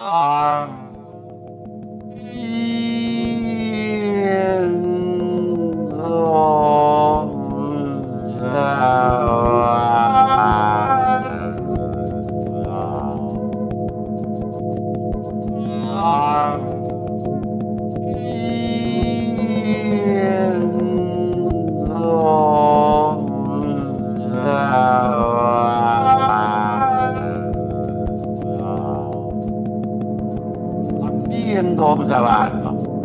Ah. Ambiendo observando.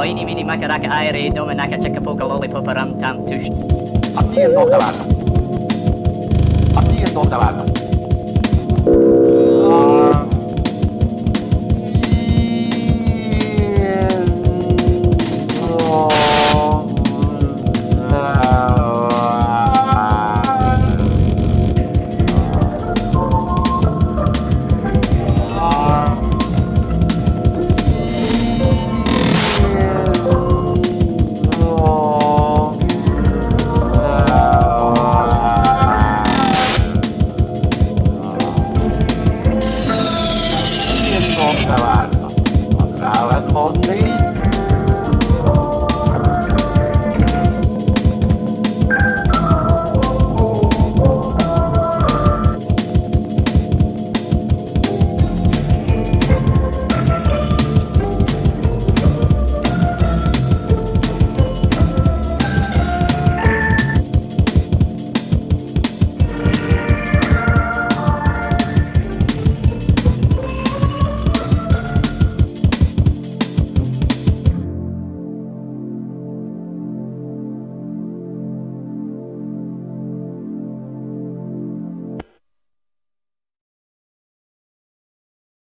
a ini mini maka raka aire doma poka chakapoka lollipopa ram tam tush. Addio in dog da A Addio in dog da vanno. I No hagas monte